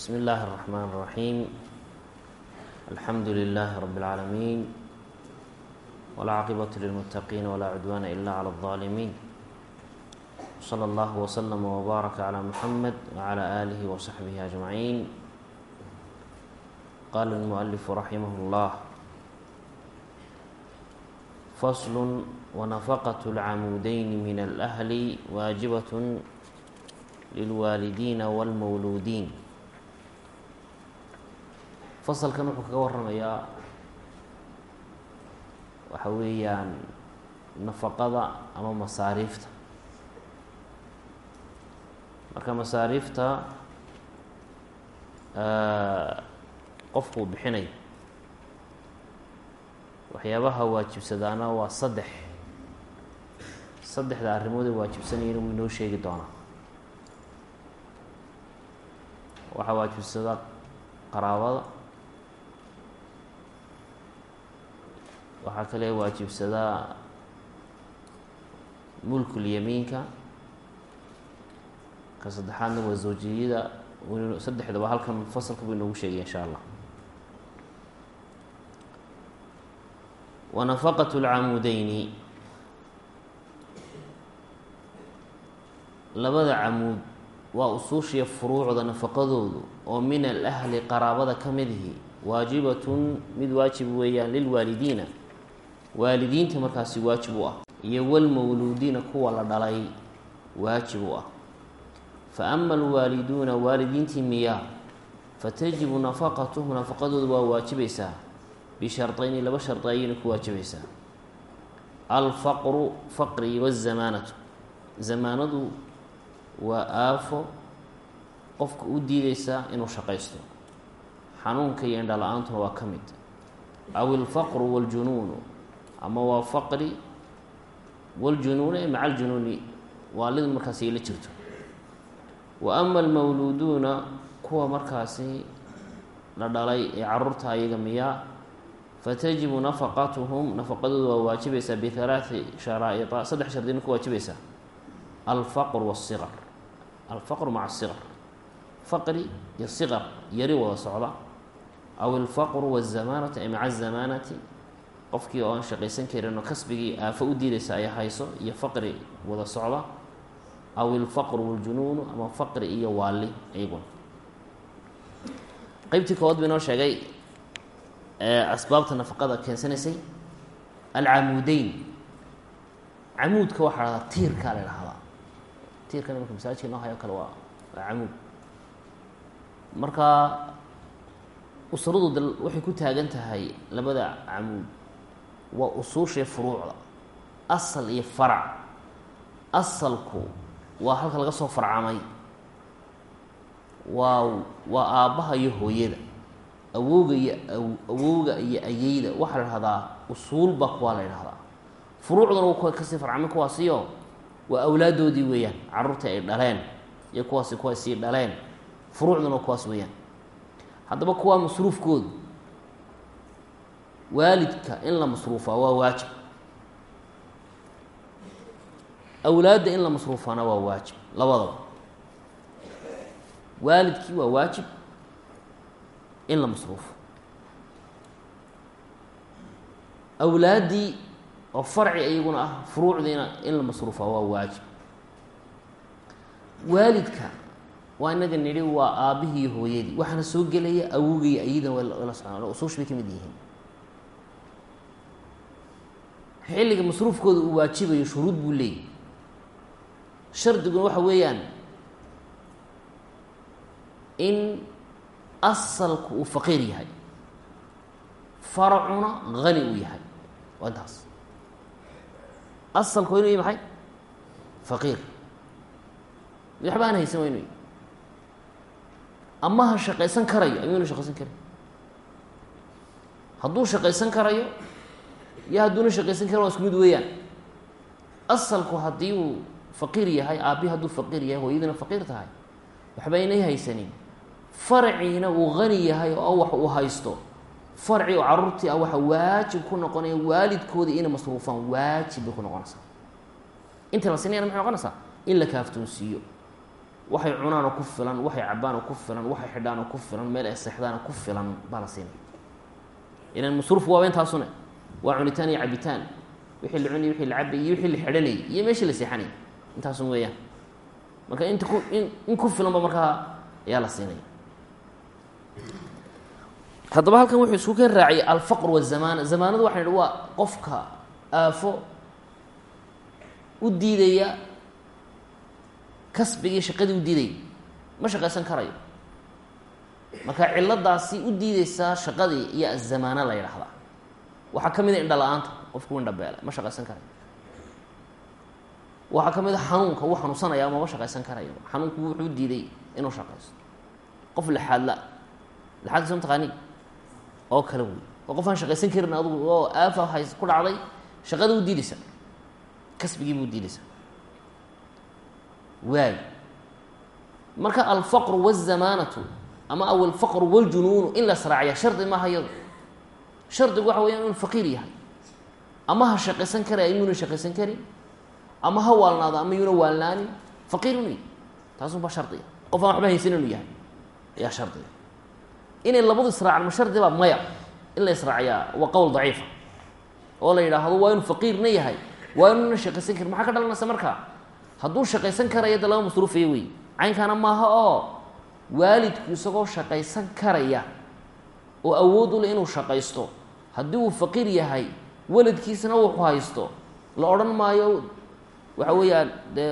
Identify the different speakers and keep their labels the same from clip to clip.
Speaker 1: بsم الlh الرحmن الرحيم الحمd لله رب العاalمين والعاaqبة للمتقين ولا عدوان إلا على الظالمين وصلى الله وسلم وبارك على محمد وعلى آله وصحبه أجمعين qال المؤلف رحimه الله فصل ونفقة العمودين من الأهل waaجiبة lilwaalidiina wاlmawluudiin fasalkan wuxuu kaga waramayaa waxa weeyaan nafaqada ama masaariifta. Marka masaariifta qofkuu bixinayo waxyaabaha waajibsadaana waa saddex. Saddexda arrimoodee waajibsanayana wuu inoo sheegi doonaa waxaa waajibsada qaraabada waxaa kale waajibsadaa mulkulyamiinka ka saddexaadna waa zawjiyada saddexdaba halkan fasalka buu inoogu sheegaya insha allah. Wa nafaqat labada camuud waa usuushiya furuucda nafaqadoodu oo min alahli qaraabada ka midihi waajibatun mid waajib weeyaan lilwaalidiina waalidiinta markaasi waajib u ah. Iyo walmawluudiina kuwa la dhalay waajib u ah. Fa ama alwaaliduuna waalidiintii miyaa fatajibu nafaqatuhu nafaqadoodu waa waajibaysaa. Bishardayni laba shardi ayayna ku waajibaysaa. Alfaqru faqri wazamaanatu zamaanadu waa aafo qofka u diideysaa inuu shaqaysto. Xanuunka iyo indhala-aantuna waa ka mid. Aw ilfaqru waljunuunu ama waa faqri waljunuuna ee maca aljunuuni waalida markaasi ay la jirto wa ama almawluuduuna kuwa markaasi la dhalay ee carruurta ayaga miyaa fatajibu nafaqatuhum nafaqadooda waa waajibaysaa bihalaati sharaaida saddex shardina ku waajibaysaa alfaqr wasiqar alfaqru maca asiqar faqri iyo siqar yari wada socda aw ilfaqru wazamaanatu ay maca azamaanati qofkii oo aan shaqaysan karin oo kasbigii aafo u diidaysa ay hayso iyo faqri wada socda aw ilfaqru waljunuunu ama faqri iyo waali iyaguna qeybtii koowaad ba inoo sheegay asbaabta nafaqada keensanaysay alcamuudeyn camuudka waxaa lahdaa tiirkaa la dhahdaa tiirkan imanka masaajidka inoo hayo kale waa waa camuud marka usradu dal waxay ku taagan tahay labada camuud waa usuushae furuucda. Asal iyo farac. Asalku waa halka laga soo farcamay. Waa waa aabbaha iyo hooyada. Awowga iyo awowga iyo ayeyda waxaa la dhahdaa usuulba kuwaa la dhahdaa furuucduna wa kuwa ka sii farcamay kuwaasiyo waa awlaadoodii weeyaan. Carruurtii ay dhaleen iyo kuwaasi kuwa sii dhaleen. Furuucduna kuwaas weeyaan. Haddaba kuwaa masruufkoodu waalidka in la masruufaa waa waajib. Awlaadda in la masruufaana waa waajib labadaba. Waalidkii waa waajib in la masruufo. Awlaaddii oo farci iyaguna ah furuucdiina in la masruufaa waa waajib. Waalidka waa inaga nidhi waa aabbihii hooyadii. Waxaana soo gelaya awogay ayadan usuush bay ka mid yihiin xilliga masruufkooda uu waajibayo shuruud buu leeyahy shardiguna waxa weeyaan in asalku uu faqiir yahay faracuna hani uu yahay. Waa intaas asalku waa inu maxay? Faqiir. Waxba haysan waa inu ama ha shaqaysan karayo ayuuna shaqaysan karay. Hadduu shaqaysan karayo iyo hadduuna shaqaysan karan waa isku mid weeyaan. Asalku haddii uu faqiir yahay aabbihi hadduu faqiir yahay hooyadiina faqiir tahay waxba aynay haysanin. Farciina uu hani yahay oo wax uu haysto. Farci oo caruurtii ah waxa waajib ku noqonaya waalidkoodii inay masruufaan waajib bay ku noqonaysaa. Inta la sinayana maxay noqonaysaa? In la kaaftoonsiiyo waxay cunaanoo ku filan waxay cabaanoo ku filan waxay xidhaanoo ku filan meel ay seexdaanoo ku filan baa la siinaya. Ilan masruufku waaba intaasune waa cunitaan iyo cabitaan. Wixii la cunayay wixii la cabayay iyo wixii la xidhanayay iyo meeshii la seexanayay intaasun weeyaan. Marka inta ku in ku filanba markaa ayaa la siinaya haddaba halkan wuxuu isku kan raaciyay alfaqr wazamaana zamaanadu waxay nihi waa qofka aafo u diidaya kasbigii shaqadii u diidaya ma shaqaysan karayo. Marka ciladaasi u diideysaa shaqadii iyo azamaana la yidhaahdaa waxaa ka mid a indha la'aanta qofku indhabeela ma shaqaysan karayo waxaa ka mid a xanuunka wuu xanuunsanaya mama shaqaysan karayo xanuunku wuxuu diiday inuu shaqaysto. Qof laxaadla laxaadkiisa mataqaani oo kale wey oo qof aan shaqaysan karin adugu oo aafa hays ku dhacday shaqada u diideysa kasbigii buu diideysa waay. Marka alfaqru wazamaanatu ama aw alfaqru in la sraaciya shardi maaha shardigu waxa weya inuu faqiir yahay. Ama ha shaqaysan karaya inuuna shaqaysan karin ama ha waalnaado ama yuuna waalnaanin faqiir inu yahy taasunbaa shardiga qof aan waxba haysan inuu yahay ayaa shardiga inay labadu israacaan ma shardibaa maya. In la israaciyaa waa qowl daciifa. Oo la yidhaahdo waa inuu faqiirna yahay waa inuuna shaqaysan karin maxaa ka dhalanaysa markaa hadduu shaqaysan karaya de laba masruufaya wey caynkaana maaha oo waalidku isagoo shaqaysan karaya oo awood u leh inuu shaqaysto haddii uu faqiir yahay waladkiisana wuxuu haysto la odhan maayo waxa weeyaan de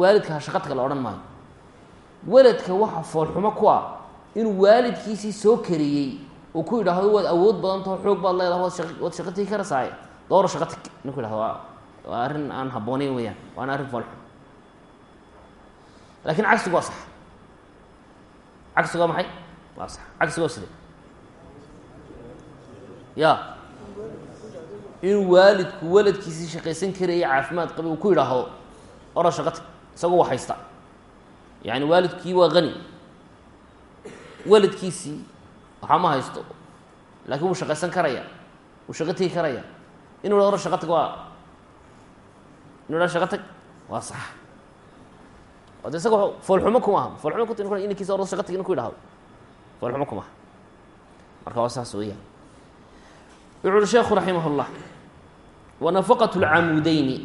Speaker 1: waalidka ha shaqadka la odhan maayo. Waladka waxa foolxumo ku ah inuu waalidkiisii soo kariyey uu ku yidhaahdo waad awood badantaho xoog baad leedaha waad shaq waad shaqa tegi karasaaye dooro shaqa teg ninku yidhahdo waa waa arrin aan habbooneyn weyaan waana arrin foolxum laakiin cagsigu waa sax. Cagsigu waa maxay? Waa sax. Cagsigu waa side ya. Inuu waalidku waladkiisii shaqaysan karaya caafimaad qabi uu ku yidhaahdo ora shaqa tag isagoo wa haysta. Yani waalidkii waa hani waladkiisii waxaa ma haysto. Laakiin wuu shaqaysan karaya wuu shaqo tegi karaya. Inuu ha ora shaqa tag waa inu ha shaqa tag waa sax. O de isaga foolxumo kuma aha. Foolxumo kut inankiisa orda shaqa tag inu ku yidhahdo foolxumo kuma aha. Marka waa saas weeyaan wuxu uhi sheekhu raximah اllah wanafaqat اlcaamudeyni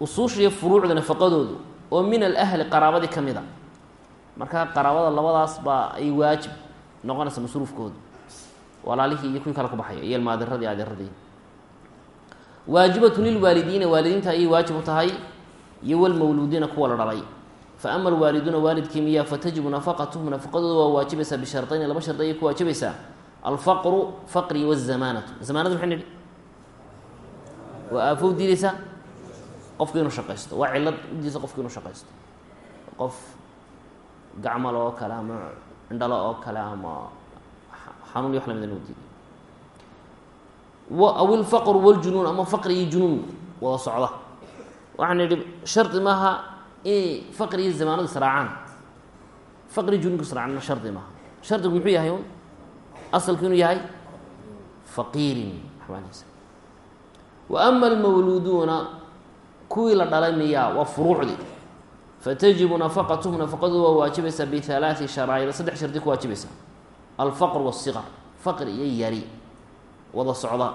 Speaker 1: usuushiiyo furuucda nafaqadoodu oo min alahli qaraabadii ka mid a. Markaa qaraabada labadaas baa ay waajib noqonaysa masruufkoodu. Walaalihii iyo kuwii kale ku baxaya iyo almaadiradii adeeradii waajibatu lilwaalidiina waalidiinta ayay waajib u tahay iyo walmawluudiina kuwa la dhalay. Faama alwaaliduuna waalidkii miyaa fatajibu nafaqatuhum nafaqadooda waa waajibaysaa bishardayn laba shardi ayay ku waajibaysaa alfaqru faqri wazamaanatu zamaanadu maxay nidhi waa aafow diideysa qofku inuu shaqaysto waa cillad udiideysa qofku inuu shaqaysto qof gacmalo oo kale ama indhalo oo kale ama xanuun iyo wax lamida inuu diiday aw ilfaqru waljunuun ama faqri iyo junuun wada socda waxaan nidhi shardi maaha inay faqri iyo zamaanadu israacaan faqri junuunku israacaan shardi maaha shardigu muxuu yahay un asalku inuu yahay faqiirin xabaanaysa wa ama almawluuduuna kuwii la dhalay miyaa waa furuucdii fatajibu nafaqatuhum nafaqadooda waa waajibaysaa bihalaati sharaa'id saddex shardi ku waajibaysaa alfaqr wasiqar faqri iyo yari wada socda.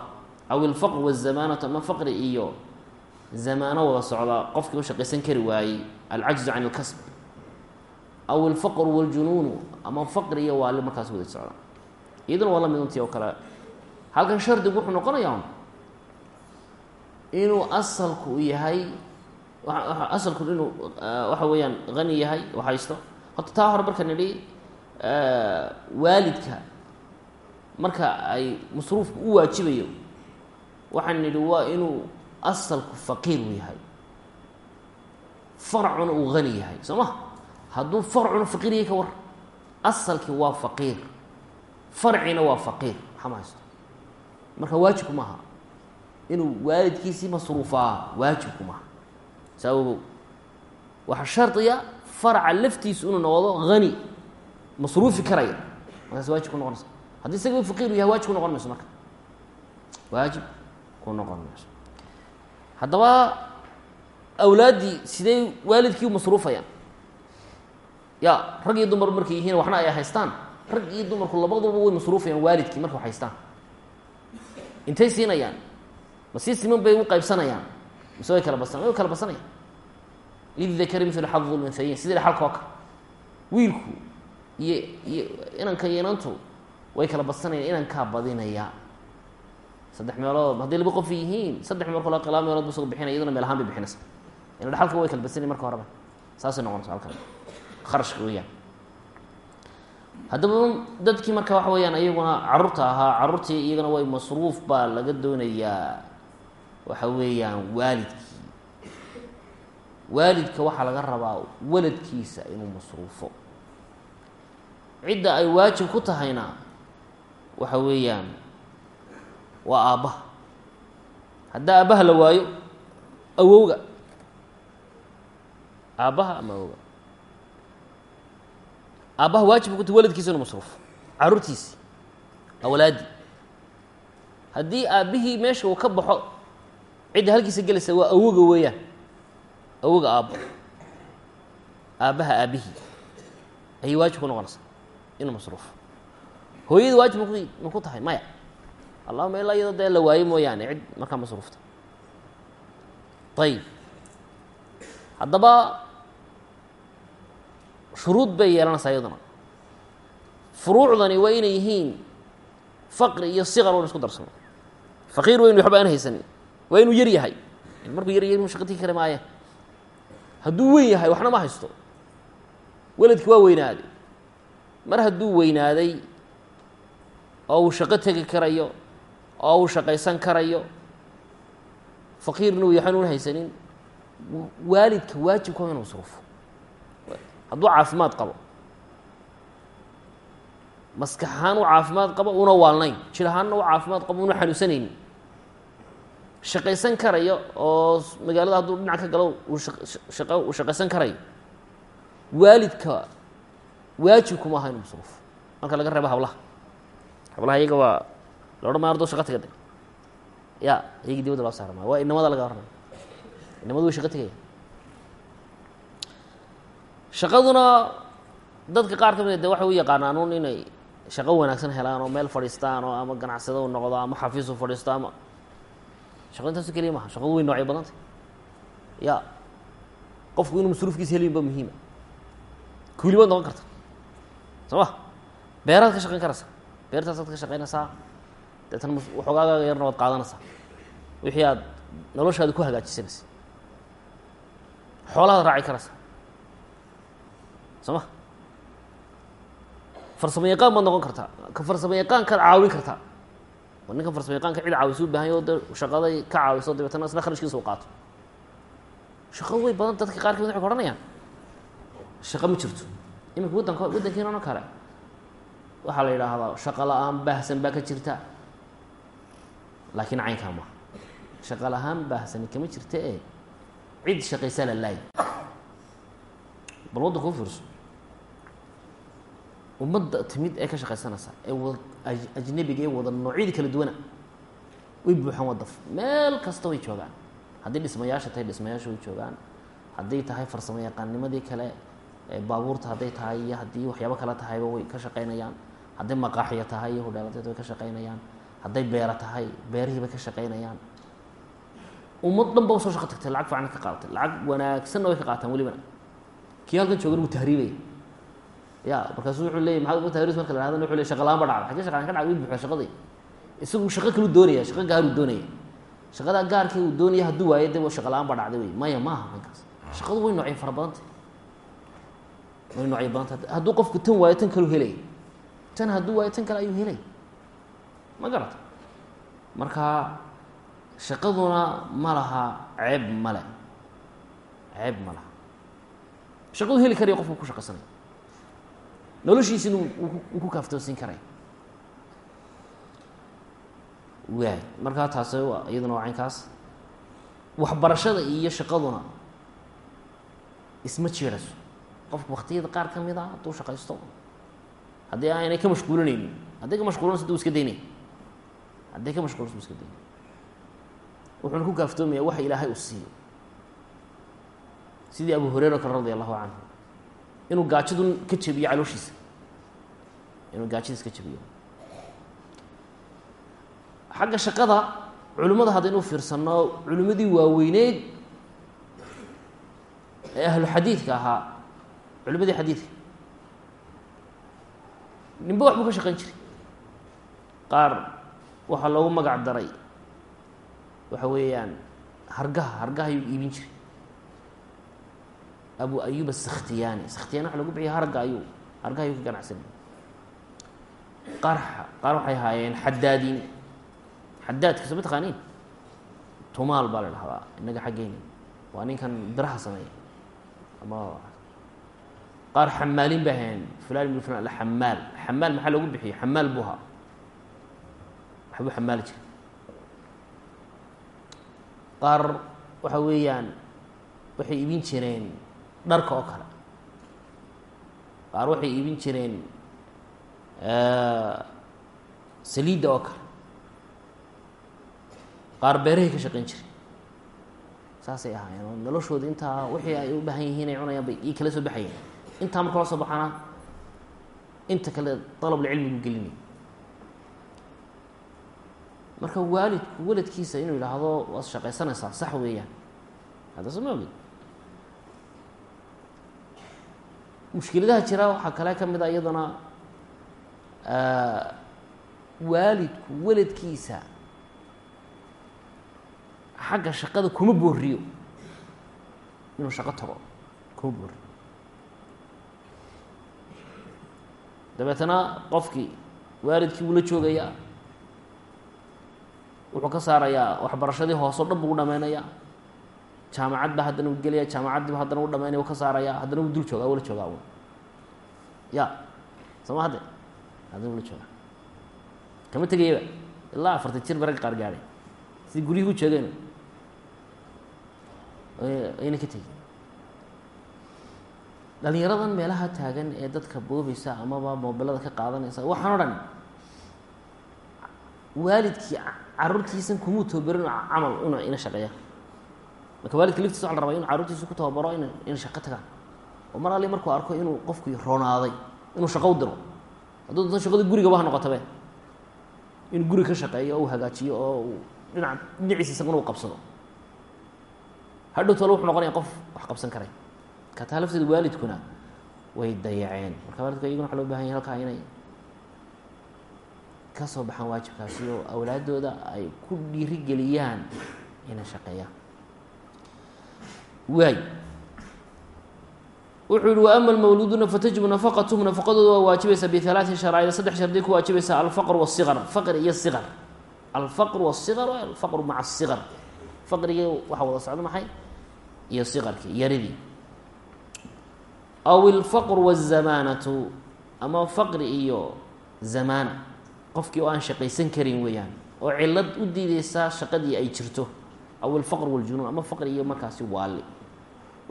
Speaker 1: Aw ilfaqr wazamaanatu ama faqri iyo zamaano wada socda qofkii u shaqaysan kari waayey alcajzu can ilkasb aw ilfaqru waljunuunu ama faqri iyo waali markaas wada socda iyaduna waa la mid untii oo kale. Halkan shardigu wuxuu noqonayaa inuu asalku yahay asalku inuu waxa weeyaan hani yahay oo haysto. Horta taa hore marka nidhi waalidka marka ay masruufku u waajibayo waxaan nidhi waa inuu asalku faqiir u yahay. Farcuna uu hani yahay soo ma? Hadduu farcuna faqiir yahay ka war asalkii waa faqiir farcina waa faqiir maxaa ma haysto marka waajibku maaha. Inuu waalidkiisii masruufaa waajibku maaha. Saa ogow waxaa shardiya farca laftiisu inuu noqdo hani masruufi karaya. Markaas waajib ku noqonaysa. Haddii isaga faqiir u yahay waajib ku noqon mayso marka. Waajib ku noqon mayso haddaba awlaaddii sidee waalidkii u masruufayaan? Ya rag iyo dumar markay yihiin waxna ay haystaan rag iyo dumarku labaduba way masruufayaan waalidkii marka wax haystaan. Intay siinayaan. Ma si siman bay u qaybsanayaan. Mise way kala basan way kala basanayaan lidakari mil xadu lunhayin sidii xalka oo kale wiilku iyo iyo inanka iyo inantu way kala badsanayaan inankaa badinaya. Saddex meelood hadday laba qof yihiin saddex meel kalo laba meelood bu isago bixinaya iyaduna meel ahaan bay bixinaysa ina dhaxalka way kala badsanaya marka horeba saasay noqonaysa halkan. Kharashka weeyaan haddaba dadkii marka waxa weeyaan iyaguna carruurta ahaa carruurtii iyagana way masruuf baa laga doonayaa. Waxa weeyaan waalidkii. Waalidka waxaa laga rabaa waladkiisa inuu masruufo. Cidda ay waajib ku tahayna waxa weeyaan waa aabbaha haddaa aabbaha la waayo awowga. Aabbaha ama awowga aabbaha waajibka ku tahay waladkiisa inuu masruufo. Carruurtiisi awlaadi haddii aabbihii meesha uu ka baxo cidda halkiisa gelaysa waa awoga weeyaan. Awoga aabbo. Aabbaha aabbihii. Ayay waajib ku noqonaysaa inuu masruufo. Hooyada waajib maku maku tahay? Maya. Allahuma ilaa iyadoo dee la waayo mooyaane cid markaa masruufta ayib haddaba shuruud bay yeelanaysaa iyaduna. Furuucdani waa inay yihiin faqri iyo siqar wan isku darsano faqiir weynu waxba aan haysanin waa inuu yar yahay. Markuu yar yahay inu shaqa tigi kara maaye hadduu weyn yahay waxna ma haysto. Weladki waa weynaaday. Mar hadduu weynaaday oo uu shaqo tegi karayo oo uu shaqaysan karayo faqiirna uu yahay nuun haysanin waalidka waajibka waa inu masruufo hadduu caafimaad qabo. Maskax ahaan u caafimaad qabo una waalnayn. Jir ahaanna u caafimaad qabo una xanuunsanaynin. Shaqaysan karayo oo magaalada hadduu dhinac ka galo shaqo uu shaqaysan karayo. Waalidka waajibkuma aha inu masruufo marka laga reebo hablaha hablaha iyaga waa la odhan maya ardoo shaqa tegada ya iyagii dibadda loo saara maayo. Waa inamada laga warramaya inamadu way shaqa tegaya shaqaduna dadka qaar ka mid de waxay u yaqaanaan un inay shaqo wanaagsan helaan oo meel fadhiistaan oo ama ganacsado noqdo ama xafiis u fadhiisto ama shaqo intaasu keliya maha. Shaqadu way noocay badantay. Ya. Qofku inuu masruufkiisa heliyin ba muhiima. Kuuli baad noqon karta soo ma? Beeraad ka shaqayn karaysaa beertaasaad ka shaqaynaysaa deetana waxoogaaga yarna waad qaadanaysaa wixii aad noloshaada ku hagaajisanaysa. Xoolahaad raaci karaysaa soo ma? Farsamo yaqaan baad noqon kartaa ka farsamo yaqaankaad caawin kartaa oo ninkan farsamo yaqaanka cid caawiso u baahanya o de shaqaday ka caawiso dabeetana isna kharashkiisa u qaato. Shaqadu way badan dadka qaar ka mid waxay ka odhanayaan shaqo ma jirto. Iminka waddanka waddankiina o kale. Waxaa la yidhaahdaa shaqo la'aan baahsan baa ka jirta. Laakiin caynkaa maha shaqo la'aan baahsani kama jirta ee cid shaqaysaa la laay bal waddanka u fiirso ummadda timid ee ka shaqaysanaysa ee wada ee wada noocyadii kala duwana way buuxaan wadda meel kasta way joogaan. Haddii dhismayaasha tahay dhismayaasha way joogaan. Hadday tahay farsamo yaqaannimadii kale baabuurta hadday tahay iyo haddii waxyaabo kale tahayba way ka shaqaynayaan. Hadday maqaaxiya tahay iyo hudheeladeed way ka shaqaynayaan. Hadday beera tahay beerihii bay ka shaqaynayaan. Ummad dhan ba u soo shaqo tagtay lacag fiican ka qaadatay lacag wanaagsanna way ka qaataan welibana. Kii halkan joogan wuu tahriibaya ya markaasu wuxuu leeyay maxaad ugu tahriis marka la hahdana wuxuu ley shaqa laan ba dhacday xagee shaqaan ka dhacday way buuxda shaqadii. Isagu shaqo kalu doonaya shaqo gaaruu doonaya. Shaqadaa gaarkii uu doonaya hadduu waayo de shaqa la'aan ba dhacday wey. Maya maaha ninkaas shaqadu way noocay fara badantay way noocay badantay hadduu qofku tan waayo tan kalu helay. Tan hadduu waayo tan kale ayuu helay. Ma garata marka shaqaduna ma laha ceeb male ceeb ma laha. Shaqadu heli karaya qofku ku shaqaysanaya noloshiisina uu ku kaaftoosin karay. Waay markaa taasi iyaduna waa caynkaas. Waxbarashada iyo shaqaduna isma jeerayso qofku waktiyada qaar ka mid a hadduu shaqaysto haddii aanay ka mashquulinaynin hadday ka mashquulinayso duu iska daynaya hadday ka mashquulinayso du iska daynaya wuxuuna ku kaaftoomaya waxa ilaahay uu siiyo. Sidii abu hureyra o kale radi allahu canhu inuu gaajadu ka jebiyo calooshiisa. Inuu gaajadiis ka jebiyo. Xagga shaqada culimmada haddaynu fiirsanno culimmadii waaweyneyd ee ahlu xadiidka ahaa culimadii xadiidka ninba wax buu ka shaqayn jiray. Qaar waxaa loogu magac daray. Waxa weeyaan hargaha hargaha ayuu iibin jiray abu ayub asakhtiyaani sakhtiyani waxa lagu bixiya harga ayuu hargaha ayuu ka ganacsanay qaar qaar waxay ahaayeen xadaadiin xadaadka soo ma taqaaniin tumaal baa la dhahdaa innaga xaggeyna waa ninkan biraha sameeya ama qaar xamaalin bay ahayn fulan ibn fulan alxamaal xamaal maxaa loogu bixiyey xamaal buu ahaa. Waxbuu xamaali jiray. Qaar waxa weeyaan waxay iibin jireen dharka oo kale. Qaar waxay iibin jireen saliidda oo kale. Qaar beerahay ka shaqayn jiray saasay ahaayeen. Oo noloshooda intaa wixii ay u baahan yihiin ay cunayaan bay ii kala soo baxayeen. Intaa marka la soo baxana inta kale dalabulcilmigu gelinay marka waalidku waladkiisa inuu yidhaahdo waad shaqaysanaysaa sax weeyaan. Hadda soo ma ogid mushkiladaha jira waxaa kale ka mid a iyadana waalidku waladkiisa xagga shaqada kuma booriyo inuu shaqo tago kuma booriyo dabeetana qofkii waalidkii wuu la joogayaa wuxuu ka saarayaa waxbarashadii hoose dhan buu u dhameynayaa jaamacad ba haddana u gelaya jaamacaddiiba haddana u dhameynaya u ka saarayaa haddana wuu dul joogaa wula joogaa un ya soo ma hadde? Haddana wula joogaa. Kama tegayaba ilaa afartan jir ba ragga qaar gaadhay. Sidii guryihii u joogeen. Ayna ka tegin. Dhalinyaradan meelaha taagan ee dadka boobeysa amaba mobilada ka qaadanaysa waxaan o dhan waalidkii caruurtiisan kumuu tababarin camal inu ina shaqeeya marka waalidka laftiisa waxa la rabaa inu carruurtiisa ku tababaro in ina shaqo tagaan. Oo mar alli markuu arko inuu qofkii roonaaday inuu shaqo u diro hadduu doonto shaqadii gurigaba ha noqotabe inuu guri ka shaqeeyo oo uu hagaajiyo oo uu dhinac dhinaciisa isaguna uu qabsado. Hadhow tole wuxuu noqonaya qof wax qabsan karay. Marka taa lafteeda waalidkuna way dayaceen. Marka waalidku iyaguna waxa loo baahan yahy halkaa inay ka soo baxaan waajibkaasi oo awlaadooda ay ku dhiirigeliyaan inay shaqeeyaan waay. Wuxuu yihi waama almawluuduuna fatajibu nafaqatuhum nafaqadooda waa waajibaysaa bialaati sharaaida saddex shardiy ku waajibaysaa alfaqr wasiqar faqri iyo siqar alfaqru wasiqar alfaqru maca asiqar faqrigi waxaa wada socdo maxay? Iyo siqarkii yaridii. Aw ilfaqru wazamaanatu ama faqri iyo zamaana qofkii oo aan shaqaysan karin weeyaan oo cilad u diideysaa shaqadii ay jirto. Aw ilfaqr waljunuun ama faqri iyo markaasi waali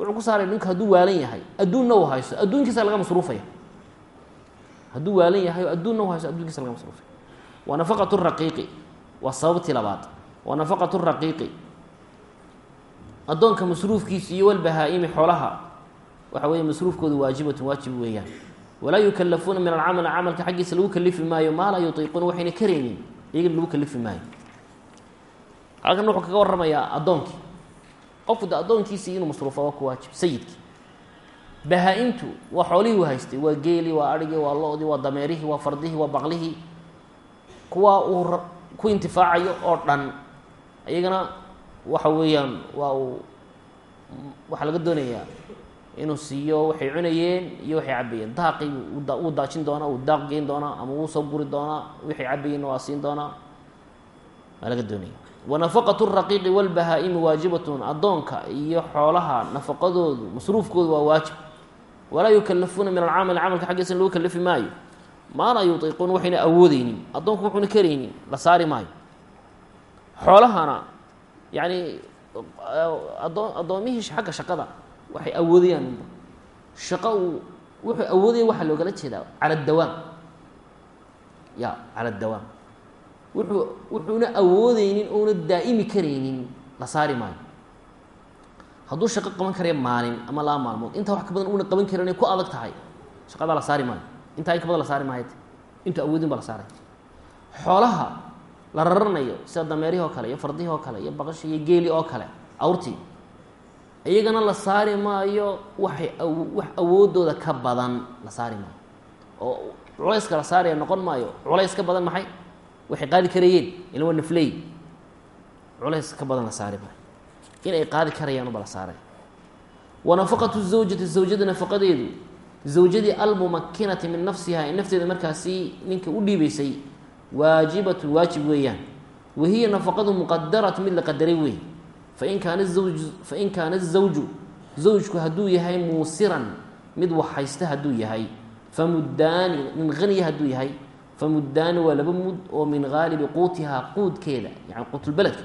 Speaker 1: wuxuu ku saaray ninku hadduu waalan yahay adduunna u haysto adduunkiisa laga masruufaya. Hadduu waalan yahay oo adduunna u haysto adduunkiisa laga masruufaya. Wa nafaqat raqiiqi waa sababtii labaad. Wa nafaqat raqiiqi. Addoonka masruufkiisa iyo walbahaa-imi xoolaha waxa weeye masruufkoodu waajibatun waajib weeyaan. Walaa yukalafuuna min alcamali camalka xaggiisa lagu kalifi maayo maa laa yutiiquuna waxayna karaynin iyagana lagu kalifi maayo. Halkan wuxuu kaga warramayaa addoonkii qofku de addoonkiisii inuu masruufo waa ku waajib sayidkii bahaa-imtu waa xoolihii u haystay waa geelii waa arigii waa lo-dii waa dameerihii waa fardihii waa baqlihii. Kuwa uu ku intifaacayo oo dhan iyagana waxa weeyaan waa uu waxaa laga doonayaa inuu siiyo waxay cunayeen iyo waxay cabayeen daaqii wuu daajin doonaa wuu daaq geyn doonaa ama wuu soo guri doonaa waxay cabayeenna waa siin doonaa waa laga doonaya wanafaqatu raqiiqi walbahaa-imi waajibatun addoonka iyo xoolaha nafaqadoodu masruufkoodu waa waajib. Walaa yukalafuuna min alcamali camalka xaggiisa lagu kalifi maayo. Maa laa yutiiquuna waxayna awoodeynin addoonku wuxuuna karaynin la saari maayo. Xoolahana yacni adoo addoomihii xagga shaqada waxay awoodayaan shaqo uu wuxuu awoodaya waxaa loogala jeedaa cala dawaam ya cala dawaam wuxuu wuxuuna awoodeynin ouna daa'imi karaynin la saari maayo. Hadduu shaqo qaban karaya maalin ama laba maalmood intaa wax ka badan una qaban karin ku adag tahay shaqadaa la saari maayo. Intaa in ka badan la saari maayo. Intuu awoodin baa la saaray. Xoolaha la raranayo sida dameerihii oo kale iyo fardihii oo kale iyo baqashi iyo geeli oo kale awrtii iyagana la saari maayo waxay wax awoodooda ka badan la saari maayo. Oo culayska la saaraya noqon maayo culays ka badan maxay waxay qaadi karayeen ila waa nafley culays ka badan la saari maayo in ay qaadi karayaanba la saaray. Wa zawjati zawjada nafaqadeedu zawjadii almumakinati min nafsiha ee nafteeda markaasi ninka u dhiibaysay waajibatun waajib weeyaan. Wahiya nafaqadu muqadaratu mid la qadaray wey fain kaana zawju fain kaana zawju zawjku hadduu yahay muusiran mid waxhaysta hadduu yahay. Famuddaani nin haniya hadduu yahay famuddaani waa laba mud oo min haalibi quutihaa quudkeeda yani quutulbeledka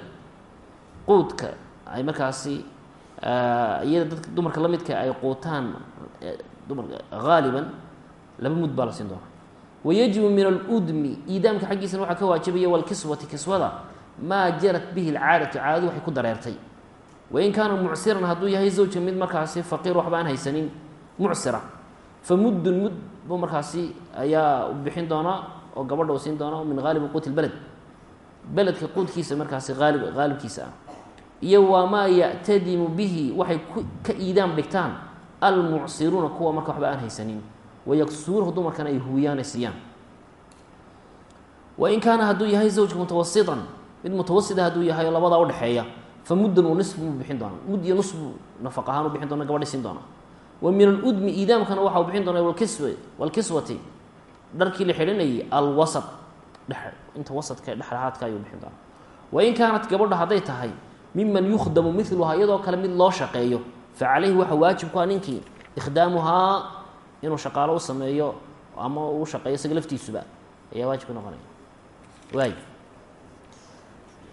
Speaker 1: quudka ay markaasi iyada dadka dumarka la midka ay quutaan dumarka haaliban laba mud baa la siin doonaa wayajibu min aludmi iidaamka xaggiisana waxaa ka waajibaya walkiswati kiswada maa jarat bihi alcaadatu caadadu waxay ku dareertay wain kaana mucsiran hadduu yahay zawjka mid markaasi faqiir waxba aan haysanin mucsira fa muddun mud ayaa bixin doonaa oo gabadha siin doonaa min haalibi quuti lbeled beledka quudkiisa markaasi aalib haalibkiisa ah iyo wamaa ya'tadimu bihi waxay ka iidaam dhigtaan almucsiruuna kuwa marka waxba aan haysanin. Wayaksuunahu dumarkana ay huwiyaan ay siiyaan. Wain kaana hadduu yahay zawjka mutawasitan mid mutawasita hadduu yahay oo labadaa udhexeeya fa muddan u nisf buu bixin doonaa mud iyo nus buu nafaq ahaan u bixin doona gabadhi siin doonaa wa min aludmi iidaamkana waxa uu bixin walkisw walkiswati dharkii la xidhanayay alwasat dhe inta wasadka dhexdhexaadka ayuu bixin doonaa. Wain kaanat gabadha hadday tahay miman yukhdamu miluhaa iyadoo kale mid loo shaqeeyo fa caleyhi waxa waajib ku ah ninkii ikhdaamuhaa inuu shaqaalo u sameeyo ama uu shaqeeyo isaga laftiisuba ayaa waajib ku noqonaya. Waay.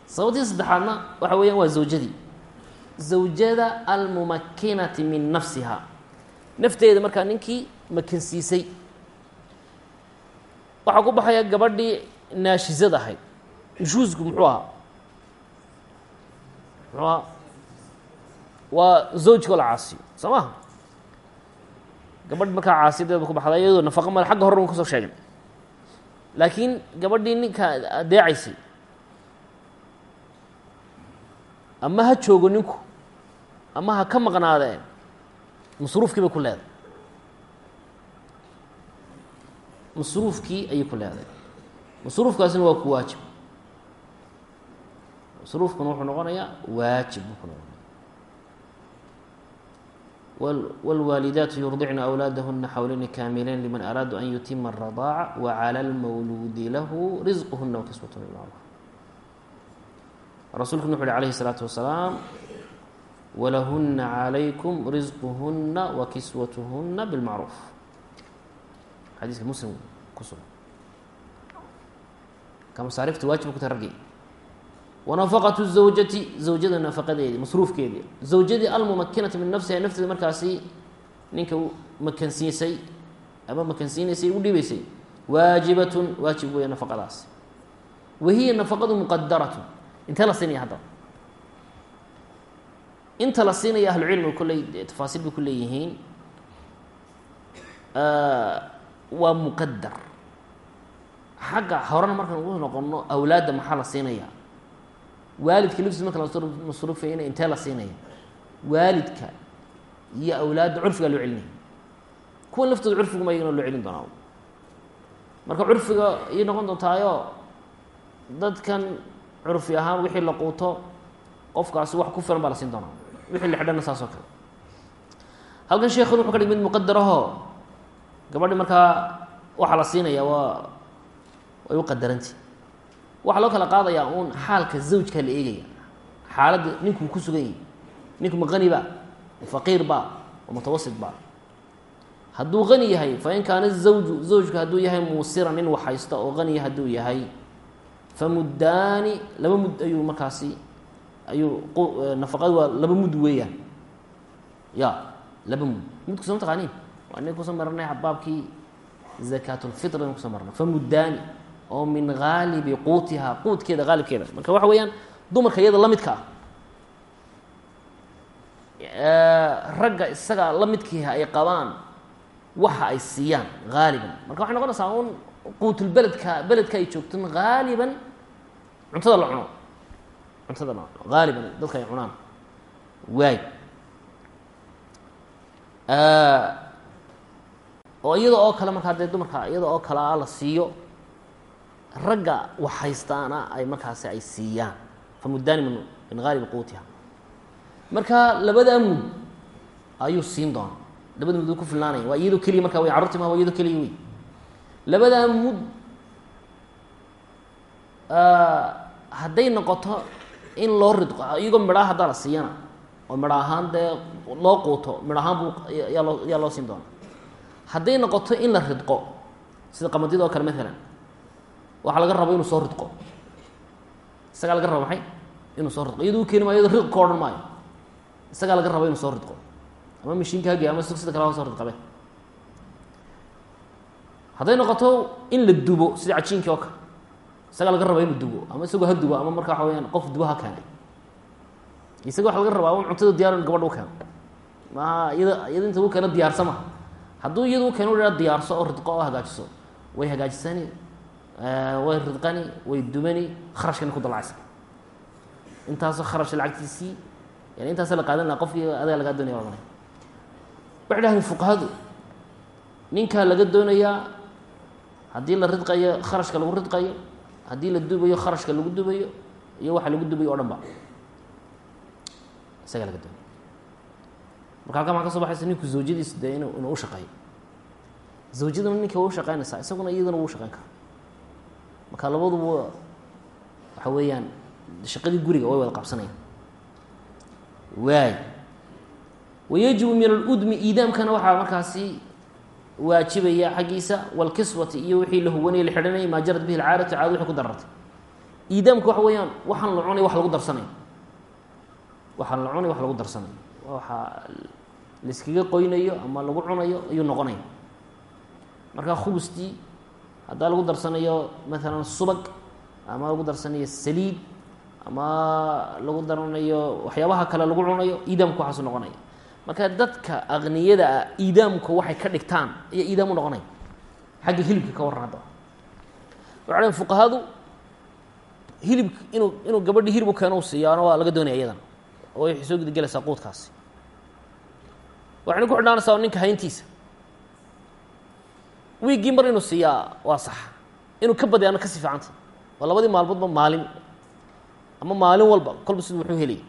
Speaker 1: Sababtii saddexaadna waxa weeyaan waa zawjadii. Zawjada almumakinati min nafsiha nafteeda markaa ninkii makansiisay waxaa ku baxaya gabadhii naashizad ahayd. Nushuusku muxuu ahaa? Muxuu ahaa? Waa zawjkao la caasiyo soo maha gabadh markaa caasiyadeeda ku baxda iyadoo nafaqa male xagga hore un ka soo sheegay. Laakiin gabadhii ninka adeecaysay ama ha joogo ninku ama ha ka maqnaadeen masruufkii bay ku leedahay masruufkii ayay ku leedahay masruufkaasina waa ku waajib masruufkuna wuxuu noqonayaa waajib buu ku noqonaya wاlwaalidaatu yurdicna أwlaadahuna xawlayni kaamileyn liman araaduu an yutima الradaaca waclى اlmawluudi lahu risquhuna wakiswatuna bimacruuf rasuulkuna wuxu uhi alayhi الsalaatu wasalaam walahuna عalaykum risquhuna wa kiswatuhuna bilmacruuf xadiiska muslim ku sugan. Ka masaarifta waajib ku tahay raggi wanafaqatu zawjati zawjada nafaqadeedii masruufkeedii zawjadii almumakinati min nafsiha nafteeda markaasi ninka makansiisay ama makansiinaysay u dhibaysay waajibatun waajib weeya nafaqadaasi wahiya nafaqadu muqadaratu intee la siinaya hadda. Inta la siinaya ahlucilmiga kolley tafaasiil bay ku leeyihiin waa muqadar xagga horena markaan ugu noqono awlaadda maxaa la siinaya waalidka laftiis marka la masruufayana intee la siinaya waalidka iyo awlaadda curfigaa loo celinaya kuwan laftooda curfiguma iyagana loo celin doonaa. Marka curfiga iyay noqon doontaayo dadkan curfi ahaan wixii la quuto qofkaasi wax ku filan baa la siin doonaa. Wixii la xidhana saas oo kale. Halkan sheekhan wuxu ka dhig mid muqadar ahoo gabadhi markaa waxaa la siinaya waa way u qadarantay waxaa loo kala qaadayaa uun xaalka zawjka la eegaya. Xaaladda ninkuu ku sugan yahi ninku ma qani ba faqiir ba mutawasit ba. Hadduu qani yahay fa in kaana zawju zawjku hadduu yahay muusiran nin wax haysta oo qaniya hadduu yahay fa muddaani laba mud ayuu markaasi ayuu nafaqadu waa laba mud weeyaan. Ya laba mud mudku soo taqaaniin waa nin ku soo marnay baabkii zakaatulfitr in kuso marnay. Fa muddaani oo min haalibi quutihaa quudkeeda haalibkeeda marka waxa weeyaan dumarka iyada la midka ah. Ragga isaga la midkiiha ay qabaan waxa ay siiyaan haaliban marka waxay noqonaysaa un quutulbeledka beledka ay joogton haaliban cuntada la cuno. Cuntada la cuno haaliban dadka ay cunaan. Waay oo iyada oo kale markaa dee dumarka iyada oo kale a la siiyo ragga wax haystaana ay markaasi ay siiyaan. Famuddaani min min haalibi quutiha. Marka labadaa mud ayuu siin doona labada mud ku filnaanaya. Waa iyadoo keliya markaa way carruurti ma waa iyadoo keliya wey labadaa mud hadday noqoto in loo ridqo iyagoo midhaa haddaa la siiyana oo midho ahaan dee loo quuto midho ahaan buu yaa loo yaa loo siin doona hadday noqoto in la ridqo sida qamadida oo kale maalan waxaa laga rabo inuu soo ridqo. Isagaa laga rabo maxay? Inuu soo ridqo. Iyado u keeni maayo iyado ridqo odhan maayo. Isagaa laga rabo inuu soo ridqo. Ama mashiinka hagey ama sida kale ha soo ridqabe hadday noqoto in la dubo sida cajiinkii oo kale isagaa laga raba inuu dubo ama isagoo ha dubo ama marka waxa weyaan qof dubo ha keenay. Isaga waxa laga rabaa un cuntada diyar in gabadha u keeno. Maaha iyada iyada inta u keeno diyaarsa maha hadduu iyada u keeno ha diyaarso oo ridqo oo hagaajiso way hagaajisani way ridqani way dubani kharashkani ku dalacaysa intaasoo kharash lacagtiisii yani intaasa la qaadan laha qofkii adaa lagaa doonaya ohanay waxay dhahdeen fuqahadu ninkaa laga doonayaa haddii la ridqayo kharashka lagu ridqayo haddii la dubayo kharashka lagu dubayo iyo waxa lagu dubayo o dhan ba. Isagaa laga doonaya marka halkaa maa ka soo baxaysa ninku zawjadiisa dee inu inuu ushaqeeyo zawjaduna ninka way ushaqeynaysaa isaguna iyaduna wuu shaqeyn karaa. Marka labaduba waxa weeyaan shaqadii guriga way wada qabsanayaan. Waay wayajibu min aludmi iidaamkana waxaa markaasi waajibaya xaggiisa walkiswati iyo wixii la huwanaya la xidhanayay maa jarad bihi alcaadatu caado wixii ku darartay. Iidaamka waxa weeyaan waxaan la cunay wax lagu darsanayo. Waxaan la cunay wax lagu darsanayo waxa laiskaga qoynayo ama lagu cunayo ayuu noqonaya marka khubustii haddaa lagu darsanayo maalan subag ama lagu darsanayo saliid ama lagu daranayo waxyaabaha kale lagu cunayo iidaamku waxaasu noqonaya marka dadka aqniyada ah iidaamku waxay ka dhigtaan ayaa iidaam u noqonaya xagga hilibka ka warran hadda waxay fuqahadu hilib inuu inuu gabadhi hilib keeno u siiyaana waa laga doonaya iyadana oo waxay soo gudagelaysaa quudkaasi. Waxayna ku xidhaanaysaa ninka hayntiisa. Wiiggii mar inuu siiyaa waa sax. Inuu ka badyaana ka sii fiicanta. Waa labadii maalmoodba maalin ama maalin walba kolba siduu wuxuu helaya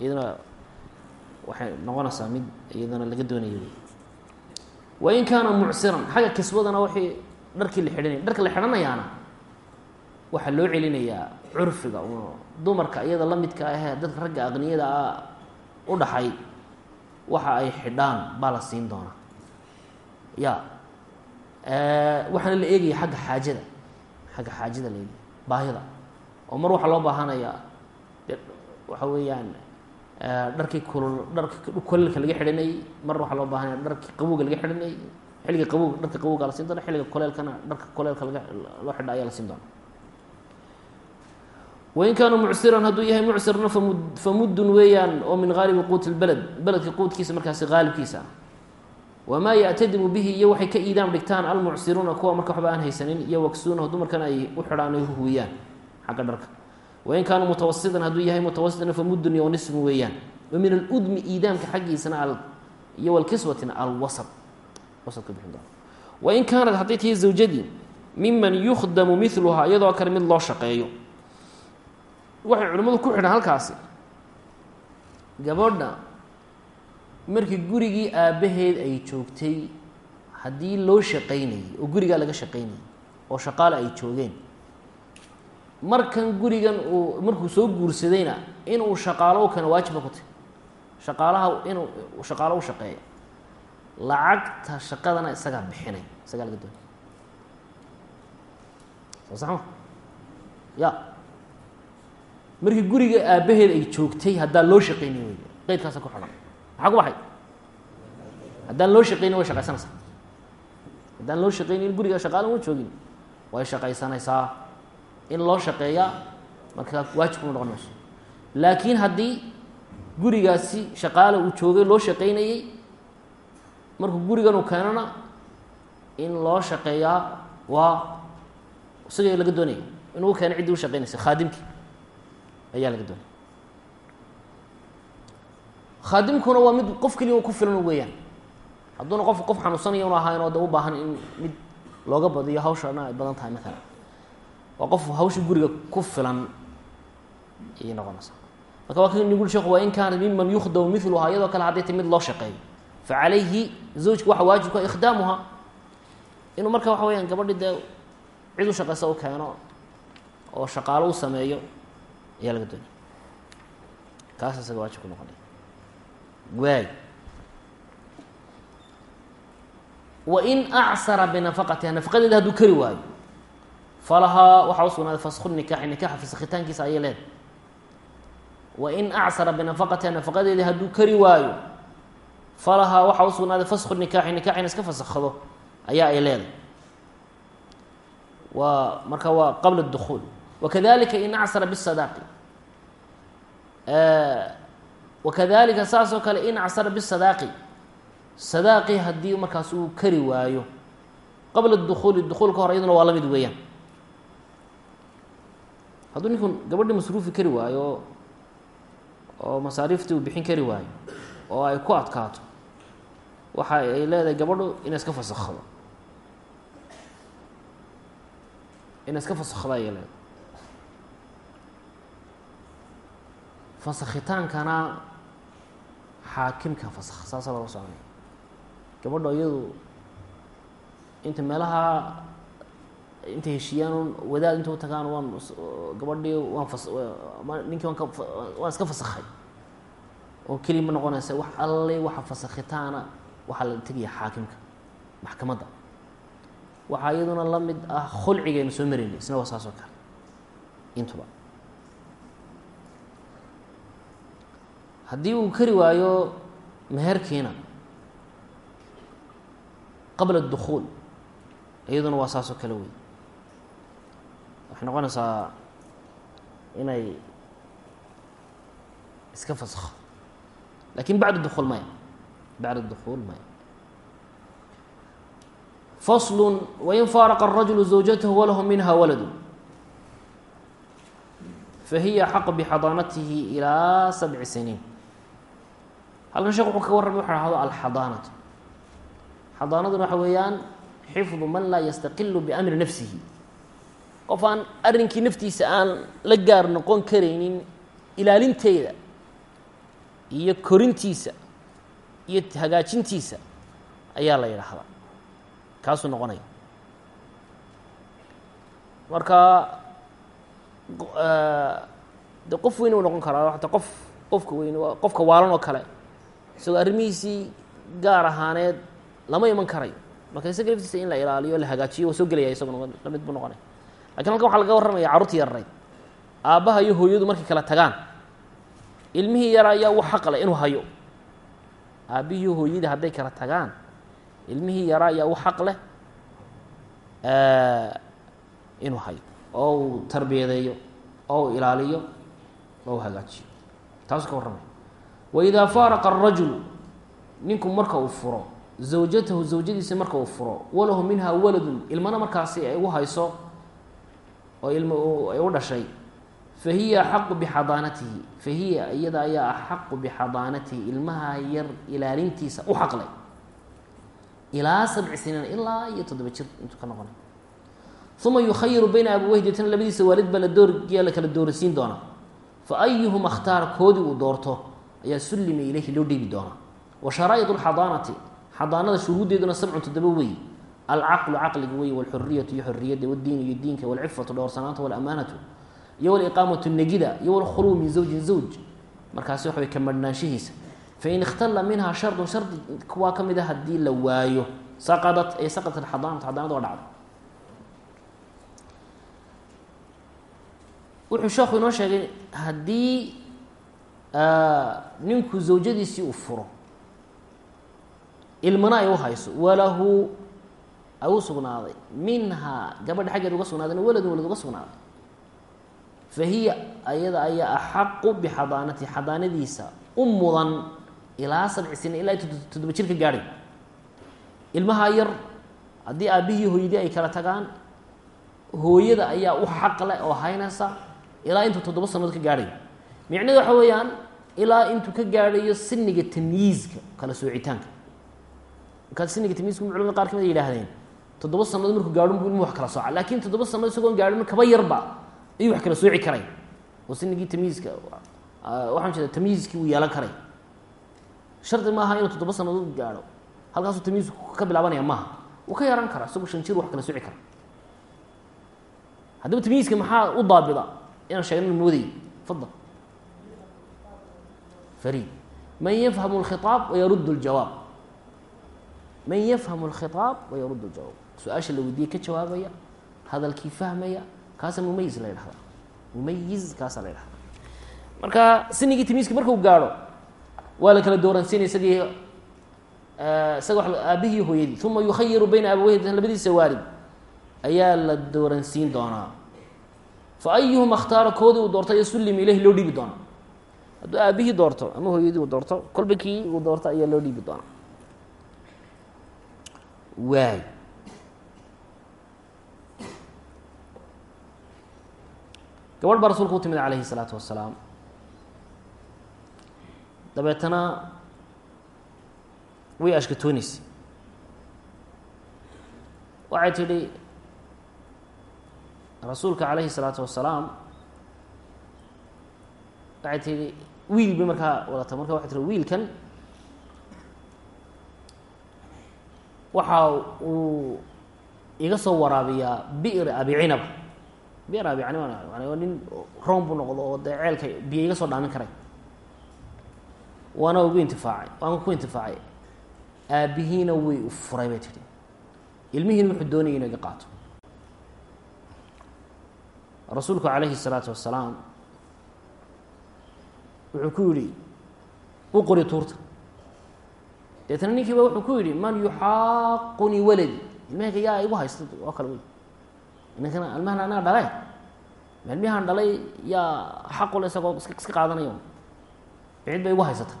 Speaker 1: iyadana waxay noqonaysaa mid iyadana laga doonayo wain kaana mucsiran xagga kiswadana wixii dharkii la xidhanaya dharka la xidhanayaana waxaa loo celinayaa curfiga dumarka iyada la midka ahee dadka ragga aqniyada ah u dhaxay waxa ay xidhaan baa la siin doonaa. Ya waxaana la eegaya xagga xaajada xagga xaajada la eegaya baahida. Oo mar waxaa loo baahanayaa waxa weeyaan dharkii kulul dharki kulilka laga xidhanayey mar waxaa loo baahanaya dharkii qabowga laga xidhanayey xilliga qabowga dharka qabowga la siin doona xilliga kuleelkana dharka kuleelka laga loo xidha ayaa la siin doona wain kaana mucsiran hadduu yahay mucsirna famud famuddun weeyaan oo min haalibi quuti lbeled beledka quudkiisa markaasi haalibkiisa wamaa yactadimu bihi iyo waxay ka iidaam dhigtaan almucsiruuna kuwa marka waxba aan haysanin iyo waksuunahu dumarkana ay u xidhaan ay huwiyaan xagga dharka. Wain kaana mutawasitan hadduu yahay mutawasitan famuddun iyo nisfun weeyaan. Wa min aludmi iidaamka xaggiisana iyo walkiswatina alwasat wasat ka bixin doona. Wain kaanat hadday tahay zawjadii miman yukhdamu miluhaa iyadoo kale mid loo shaqeeyo waxay culimmadu ku xidhaan halkaasi. Gabadha markii gurigii aabbaheed ay joogtay haddii loo shaqaynayay oo gurigaa laga shaqaynayay oo shaqaale ay joogeen markan gurigan uu markuu soo guursadayna inuu shaqaalo u keeno waajibba ku tahy shaqaalaha inuu shaqaalo u shaqeeya. Lacagta shaqadana isagaa bixinay isagaa laga doonay soo sax ma? Ya markii guriga aabbaheed ay joogtay haddaan loo shaqaynin wey qeydkaasa ku xidhan. Maxaa ku baxay? Haddaan loo shaqaynin way shaqaysanaysaa. Haddaan loo shaqaynin guriga shaqaale uma joogin way shaqaysanaysaa. In loo shaqeeyaa marka waajib kuma noqon laakiin haddii gurigaasi shaqaale uu joogay loo shaqaynayey markuu gurigan uu keenana in loo shaqeeyaa waa isagao laga doonaya inuu u keeno ciddii u shaqeynaysa khaadimkii ayaa laga doonaya khaadimkuna waa mid qof keliya ku filan weeyaan. Hadduuna qof qof xanuunsanaya unu ahayn oo de u baahan in mid looga badiyo hawshana ay badan tahay maalan waa qof hawsha guriga ku filan ayay noqonaysaa. Marka waa kan nigul sheekhu waa in kaana miman yukhdamu miluhaa iyadoo kale hadday tay mid loo shaqeeyo. Fa calayhi zawjka waxa waajibka ikhdaamuha inuu marka waxa weyaan gabadhi dee cid u shaqeysa u keeno oo shaqaalo u sameeyo ayaa laga doonaya kaas isaga waajib ku noqonaya waay wain acsara binafaqatiha nafaqadeeda hadduu kari waayo falahaa waxaa usugnaaday fasku nikaxi nikaxa faskitaankiisa ayay leedahay wain acsara binafaqatiha nafaqadeeda hadduu kari waayo falahaa waxaa usugnaaday fasku nikaxi nikax iska fasakhdo ayaa ay leedahay waa marka waa qabla dukuul wakadalika in acsara bisadaqi wakadalika saas oo kale in acsara bالsadaaqi sadaaqi haddii markaas uu kari waayo qabla dukuuli dukuulka hore iyaduna waa la mid weeyaan. Hadduu ninku gabadhii masruufi kari waayo oo masaariiftii uu bixin kari waayo oo ay ku adkaato waxa ay leedahay gabadhu inay iska fasakhdo. Inay iska fasakhdo ayay leedahay fasakhitaankana xaakimka fasakh saasa laga soconaya gabadho iyadu inta meelaha intay heshiiyaan wadaad inta u tagaan waan gabadhii waan fas ninkii waan waan iska fasakhay. Oo keliya ma noqonaysa wax alle waxa fasakhitaana waxaa la tegaya xaakimka maxkamadda. Waxaa iyaduna la mid ah khulcigaynu soo maraynay isna waa saas oo kale. Intuba haddii uu kari waayo meherkiina qabla اdukhuul iyaduna waa saas oo kale wey waxay noqonaysaa inay iska fasakho lakin bacd dukuul maya bacd dukuul maya fasl wain faaraqa الrajulu zawjatahu walahu minha waladu fahiya xaq bxadaanatihi ilaa sabci siniin halkan sheek wuxuu kaga warramay waxa hahdo alxadaanatu. Xadaanaduna waxa weeyaan xifdu man laa yastaqilu biamri nafsihi. Qof aan arrinkii naftiisa aan la gaar noqon karaynin ilaalinteeda iyo korintiisa iyo hagaajintiisa ayaa la yidhaahdaa. Kaasuu noqonaya. Marka de qof weyn uu noqon karaa qof qofka weyn qofka waalan oo kale isagoo arrimihiisii gaar ahaaneed lama iman karayo marka isaga laftiisa in la ilaaliyo la hagaajiyo waa soo gelaya isaguna la mid buu noqonaya laakiin halkan waxaa laga warramaya carruurtii yararayd aabbaha iyo hooyadu markay kala tagaan ilmihii yara ayaa u xaq leh inuu hayo. Aabbihii hooyadii hadday kala tagaan ilmihii yara ayaa u xaq leh inuu hayo. Oo uu tarbiyadeeyo oo uu ilaaliyo oo uu hagaajiyo. Taasuu ka warramaya waidaa faaraqa arajulu ninku marka uu furo zawjatahu zawjadiisa marka uu furo walahu minha waladun ilmana markaasi ay u hayso oo ilmo ay u dhashay fahiya axaqu bixadaanatihi fahiya iyada ayaa axaqu bixadaanatihi ilmaha yar ilaalintiisa u xaqlay ilaa sabci siniin ilaa iyo toddoba jir intuu ka noqonay uma yukhayiru bayna abaweyh deetana labadiisa waalid baa la doorgiyaa la kala doorasiin doonaa fa ayuhuma khtaara koodii uu doorto ayaa sullima ilayhi loo dhiibi doonaa. Wa sharaa'id alxadaanati xadaanada shuruuddeeduna sabcun toddoba weeye alcaqlu caqliga weeye walxuriyatu iyo xoriyadda wadiin iyo diinka walcifatu dhowrsanaanta walamaanatu iyo waliqaamatu negida iyo walkhuluu min zawjin zawj. Markaasi waxa way ka marhnaanshihiisa fain ikhtala minhaa shardun shardi kuwaa ka mid a haddii la waayo. Saqadat ay saqatat xadaanatu xadaanada waa dhacday. Wuxuu sheekhu inoo sheegay haddii ninku zawjadiisii uu furo. Ilmana ay u hayso. Walahu ay u sugnaaday. Minhaa gabadha xaggeed uga sugnaadayna waladun walad uga sugnaaday. Fa hiya ayada ayaa axaqu bixadaanatihi xadaanadiisa u mudan ilaa sabci sinin ilaa toddoba jir ka gaadhay ilmaha yar haddii aabbihii hooyadii ay kala tagaan hooyada ayaa u xaq leh oo haynaysa ilaa intuu toddoba sannadood ka gaadhayo micnehedu waxa weeyaan ilaa intuu ka gaadhayo siniga tamyiizka kala soocitaanka markaa siniga tamyiizka culamada qaar ka mid ay yidhahdeen toddoba sannadood markuu gaadho bu ilmu wax kala sooca. Laakin toddoba sannadood isagoon gaadhin kaba yarba ayuu wax kala sooci karay. Oo sinigii tamyiizka waxaan jeeda tamyiizkii uu yeelan karay. Shardi maaha inuu toddoba sannadood gaadho halkaasuu tamyiizku ka bilaabanaya maaha. Wuu ka yaran karaa isagoo shan jir wax kala sooci kara haddaba tamyiizka maxaa u daabida? Inaan sheegna moodayy fadal farid man yafhamu اlkhiطaab wayarud اljawaab man yafhamu اlkhiطaab wayarud اljawaab su-aasha la weydiiyey ka jawaabaya hadalkii fahmaya kaasa mumayiz la ydhahda mumayiz kaasaa la ydhahda marka sinigii tamiiska marku gaadho waa la kala dooransiinaya isagii isaga aabihii hooyadii uma yukhayiru bayna abaweyhi labadiisa waalid ayaa la dooransiin doonaa fa ayuhuma اkhtaara koodii uu doorto yasulim ilayhi loo dhiibi doonaa hadduu aabihii doorto ama hooyadii uu doorto kolbankii uu doorto ayaa loo dhiibi doonaa. Waay gabadh baa rasuulku u timid calayhi salaatu wasalaam dabeetana way ashkatooneysay waxay tidhi rasuulka calayhi salaatu wasalaam waxay tidhi wiil bay markaa wadata marka waxay tihi wiilkan waxa uu iga soo waraabiyaa bi'r abi cinab. Bi'r abi cinab waa nin room buu noqdo oo dee ceelka biyo iga soo dhaamin karay. Waana ugu intifaacay waana ku intifaacay. Aabihiina way u furay bay tihi ilmihiina wuxuu doonayay inu iga qaato. Rasuulku calayhi الsalaatu wasalaam wuxuu ku yihi u qori tuurta. Deetna ninkiiba wuxuu ku yihi man yuxaaqunii waladi. Ilmahayga yaa igu haysta oo kale wey ninkana ilmahan anaga dhale ma ilmihaan dhalay yaa xaqule isagoo iska qaadanayo. Cid bay igu haysata.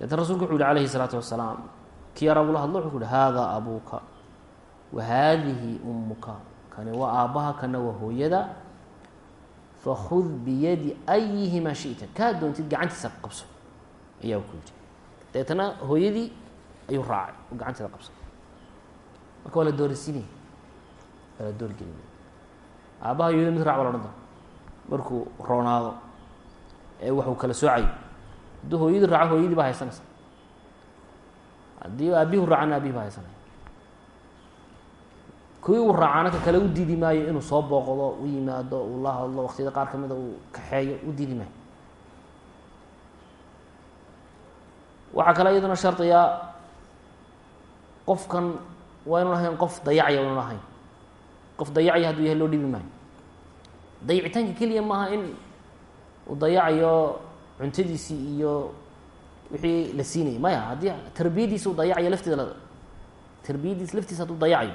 Speaker 1: Deetna rasulku wuxu yihi alayhi الsalaatu wasalaam kii yaraa bula hadlo wuxuu ku yihi haadaa abuuka wa haadihi umuka kani waa aabbaha kana waa hooyada fakud biyadi ayihimaa shita kaa doontid gacantiisa qabso ayaa ku yidhi dabeetana hooyadii ayuu raacay oo gacanteeda qabsay marka waa la doorisiinaya waa la doorgelinaya aabbaha hooyada mid rac ba la odhan doona markuu roonaado ee waxuu kala soocayo hadduu hooyadii raaco hooyadii baa haysanaysa haddii aabihu raacana aabihi baa haysanaya kuwii uu raacana ka kale u diidi maayo inuu soo booqdo u yimaado uu la hadlo waqtiyada qaar ka mida uu kaxeeyo u diidi maayo. Waxaa kale iyaduna shardiga qofkan waa inuun ahayn qof dayacaya inuun ahayn qof dayacaya hadduu yahay loo dhibi maayo. Dayicitaanka keliya maaha in uu dayacayo cuntadiisii iyo wixii la siinayay. Maya haddii tarbiyadiisa uu dayacayo lafteeda la tarbiyadiisa laftiisa hadduu dayacayo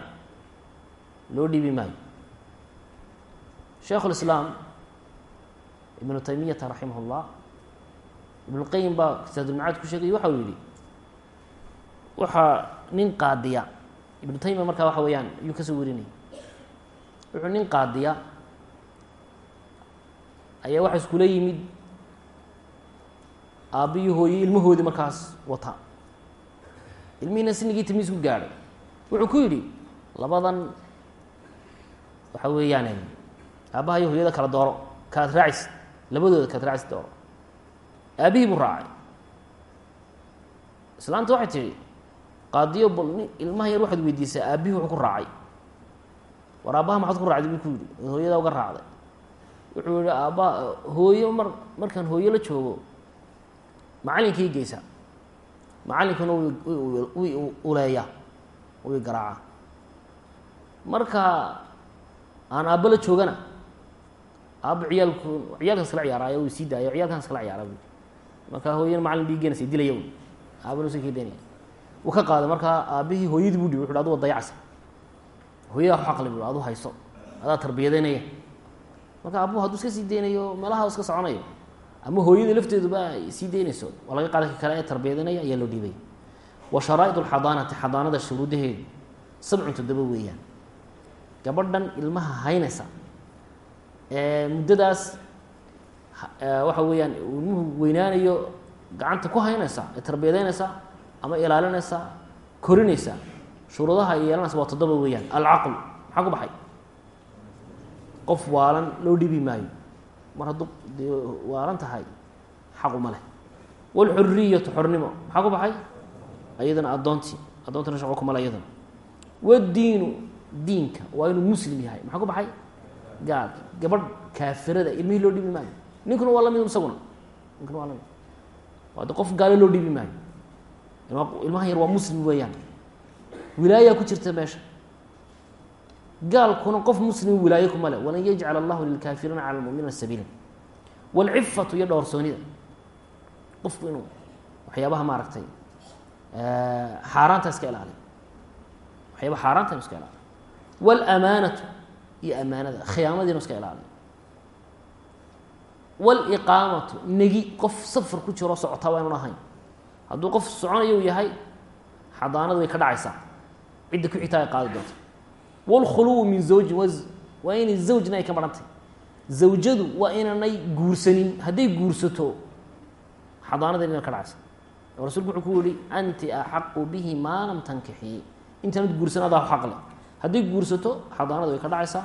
Speaker 1: loo dhibi maayo sheikh اlislaam ibnu taymiyata raximah اllah ibnu lqayim baa kitaabulmacaad ku sheegay waxa uu yihi waxaa nin qaadiya ibnu taymiya markaa waxa weeyaan ayuu ka soo werinayay wuxuu nin qaadiya ayaa waxa iskula yimid aabbiyo hooye ilmahoodii markaas wata. Ilmihiina sinigii tamiis ku gaadhay. Wuxuu ku yidhi labadan waxa weeyaan aabbaha iyo hooyada kala dooro kaad raacis labadooda kaad raacis dooro. Aabihii buu raacay. Islaanta waxay tihi qaadiyo bal ni ilmaha yar waxaad weydiisaa aabihii wuxuu ku raacay. War aabbaha maxaad ku raacday buu ku yidhi hooyadaa uga raacday. Wuxuu yihi aabbaha hooyo mar markaan hooyo la joogo macallinkii geysa. Macallinkuna wi uleeya wi garaaca marka aan aabbo la joogana. Aabbo ciyaalku ciyaalkan iskala ciyaaraayo uu sii daayo ciyaalkan iskala ciyaara bu marka hooyana macallin dhiiggeenasa dilaya wy aabana usa keedanaya uu ka qaaday markaa aabbihii hooyadii buu dhibi wuxu aduga dayacsa hooyadaa ku xaqli bu adu hayso adaa tarbiyadeynaya. Marka aabbuhu hadduu iska sii deynayo meelaha iska soconayo ama hooyada lafteeduba sii daynayso waa laga qaada ka kale ee tarbiyadanaya ayaa loo dhiibaya wa sharaa'id alxadaanati xadaanada shuruudaheedu sabcun toddoba weeyaan gabadhan ilmaha haynaysa. Muddadaas waxa weeyaan ilmuhu weynaanayo gacanta ku haynaysa ee tarbiyadeynaysa ama ilaalinaysa korinaysa shuruudaha ay yeelanaysa waa toddoba weeyaan. Alcaql maxaa ku baxay? Qof waalan loo dhibi maayo. Mar hadduu waalan tahay xaquma leh. Waalxuriyatu xornimo maxaa ku baxay? Ayadana addoontii addoontana shaqo kuma le iyadana wadiinu diinka waa inuu muslim yahay. Maxaa ku baxay? Gaal gabadh kaafirada ilmihii loo dhibi maayo. Ninkuna waa la mid isaguna. Ninkuna waa la mid waa de qof gaalo loo dhibi maayo. Ilmahan yar waa muslim weeyaan. Wilaayaa ku jirta meesha. Gaalkuna qof muslim wilaaye kuma le walan yajcal allahu lilkaafiriina cala lmuminiina sabiila. Waalcifatu iyo dhowrsoonida. Qofku inuu waxyaabaha maaragtay xaaraanta iska ilaaliyo. Waxyaabaha xaaraanta iska ilaaliyo waalamaanatu iyo amaanada khiyaamadiinu iska ilaaliyo waliqaamatu negi qof safar ku jiro socotaa waa inuun ahayn hadduu qof soconayo yahay xadaanadu way ka dhacaysaa cidda ku xitaa ay qaadi doonta wاlkhuluwu min zawjin waa inay zawjna ay ka marhantay zawjadu waa inaanay guursanin hadday guursato xadaanada ina ka dhacaysa oo rasulku wuxuu ku yihi anti axaqu bihi maa lam tankixii intaanad guursan adaa xaq leh hadday guursato xadaanada way ka dhacaysaa.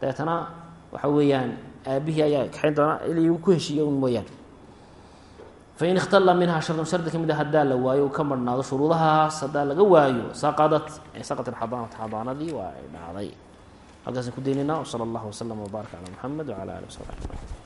Speaker 1: Dabeetana waxa weeyaan aabihii ayaa kaxayn doona il ku heshiiya un mooyaane fain ikhtala minhaa shardun shardi ka mid a haddaa la waayo u ka marhnaado shuruudahaas haddaa laga waayo saqadat saqat xadaanat xadaanadii waa ay dhacday. Halkaasaan ku daynayna wsala allahu waslama wbaarak calaa muxamed wcala alih wasabi